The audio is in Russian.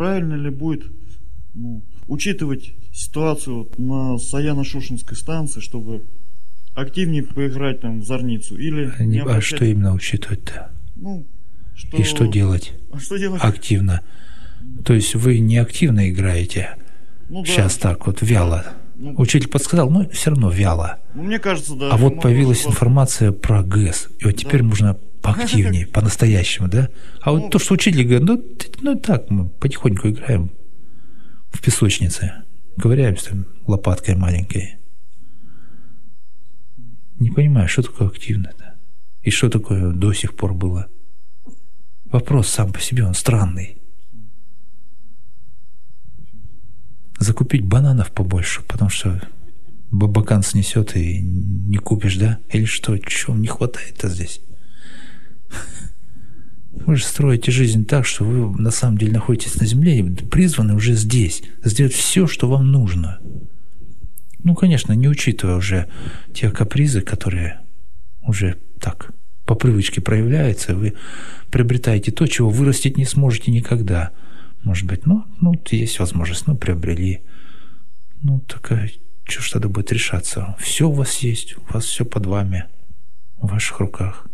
правильно ли будет ну, учитывать ситуацию на Саяно-Шушинской станции, чтобы активнее поиграть там в Зорницу? Или не, а обращать... что именно учитывать-то? Ну, что... И что делать? А что делать? Активно. То есть вы не активно играете, ну, да. сейчас так вот вяло. Ну, Учитель подсказал, но все равно вяло. Ну, мне кажется, да. А вот появилась информация про ГЭС. И вот теперь да. можно поактивнее, по-настоящему, да? А вот ну, то, что учитель говорит, ну, ну так, мы потихоньку играем в песочнице. Ковыряемся там лопаткой маленькой. Не понимаю, что такое активно-то? И что такое до сих пор было? Вопрос сам по себе, он странный. закупить бананов побольше, потому что бабакан снесет и не купишь, да? Или что? Чего не хватает-то здесь? Вы же строите жизнь так, что вы на самом деле находитесь на земле и призваны уже здесь сделать все, что вам нужно. Ну, конечно, не учитывая уже те капризы, которые уже так по привычке проявляются, вы приобретаете то, чего вырастить не сможете никогда – может быть, ну, ну, есть возможность, ну, приобрели. Ну, такая, что ж тогда будет решаться? Все у вас есть, у вас все под вами, в ваших руках.